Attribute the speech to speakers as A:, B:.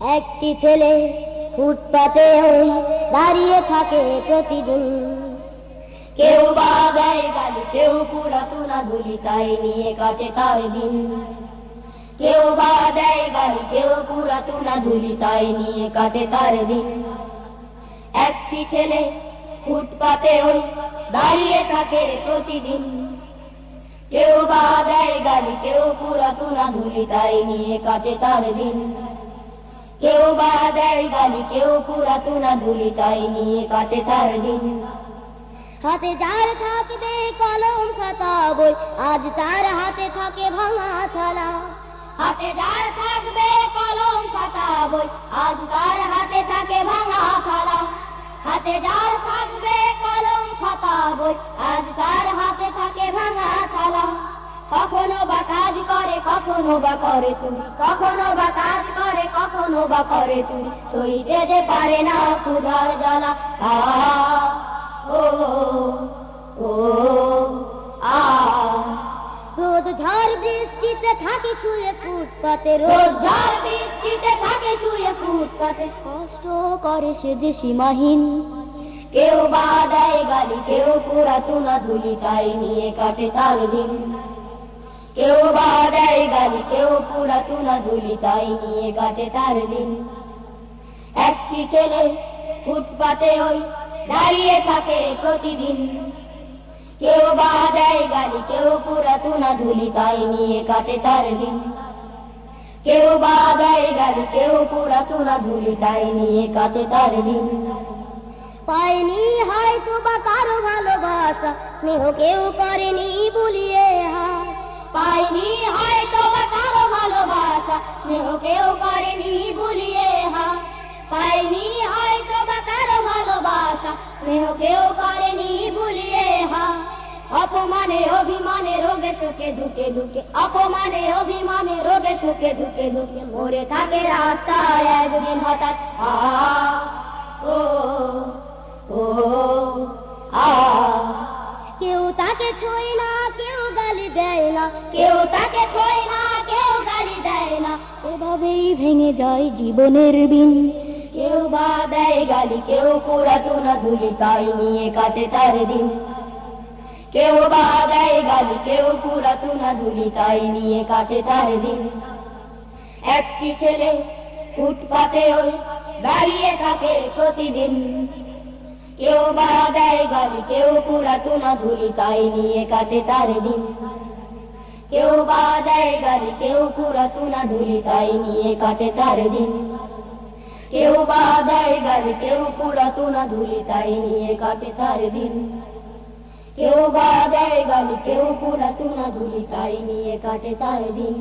A: একটি ছেলে ফুটপাতে ওই দাঁড়িয়ে থাকে প্রতিদিন। কেউ বা দেয় গালি, কেউ পুরাতুনা ধুলি তাই নিয়ে কাটে তার দিন। কেউ বা দেয় কেউ ধুলি তাই নিয়ে কাটে তার দিন। একটি ছেলে ফুটপাতে ওই দাঁড়িয়ে থাকে প্রতিদিন। কেউ বা দেয় কেউ ধুলি তাই নিয়ে কাটে তার দিন। কেউ বা দেয় গালি কেউ পুরাতুনা ধুলি তাই নিয়ে কাটে তার দিন। হাতে যার থাকবে কলম, খাতা, বই, আজ তার হাতে থাকে ভাঙা থালা। হাতে যার থাকবে কলম, খাতা, বই, আজ তার হাতে থাকে ভাঙা থালা। হাতে যার থাকবে কলম, খাতা, বই, আজ তার হাতে থাকে ভাঙা থালা। কখনো বা কাজ করে, কখনো বা করে চুরি, কখনো বা কাজ করে কখনো বা করে চুরি। সইতে যে পারে না ক্ষুধার জ্বালা। আ ও ও আ। রোদ ঝড় বৃষ্টিতে থাকে শুয়ে ফুটপাতে রোদ ঝড় বৃষ্টিতে থাকে শুয়ে ফুটপাতে। কষ্ট করে সে যে সীমাহীন। কেউ বা দেয় গালি কেউ পুরা তুনা ধুলি তাই নিয়ে কাটে তার দিন। কেউ বা দেয় গালি, কেউ পুরা তুনা ধুলি, তাই নিয়ে কাটে তার দিন। একটি ছেলে ফুটপাতে ওই দাঁড়িয়ে থাকে প্রতিদিন। কেউ বা দেয় গালি, কেউ পুরা তুনা ধুলি, তাই নিয়ে কাটে তার দিন। কেউ বা দেয় গালি, কেউ পুরা তুনা ধুলি, তাই নিয়ে কাটে তার দিন। পায়নি হয়তো বা কারও ভালোবাসা, স্নেহ কেউ করেনি বলিয়ে হাত পায়নি হয়তো কারও ভালোবাসা স্নেহ কেউ বলিয়ে হাত পায়নি হয়তো কারও ভালোবাসা স্নেহ কেউ ভুলিয়ে হা। অপমানে, অভিমানে, রোগে দুকে দুকে অপমানে, অভিমানে, রোগে দুকে দুকে মরে থাকে রাস্তায় একদিন হঠাৎ, আ ও, আ। কেউ তাকে ছয় না দেয় না কেউ তাকে ছয় না কেউ গালি দেয় না এভাবেই ভেঙে যায় জীবনের বিন কেউ বা দেয় গালি, কেউ পুরাতনা ধুলি তাই নিয়ে কাটে তার দিন। কেউ বা দেয় গালি, কেউ পুরাতনা ধুলি তাই নিয়ে কাটে তার দিন। একটি ছেলে ফুটপাতে ওই দাঁড়িয়ে থাকে প্রতিদিন। কেউ বা দেয় গালি, কেউ পুরাতনা ধুলি তাই নিয়ে কাটে তার দিন। কেউ বা দেয় গালি কেউ পুরাতনা ধুলি, তাই নিয়ে কাটে তার দিন। কেউ বা দেয় গালি কেউ পুরাতনা ধুলি, তাই নিয়ে কাটে তার দিন। কেউ বা দেয় গালি কেউ পুরাতনা ধুলি, তাই নিয়ে কাটে তার দিন।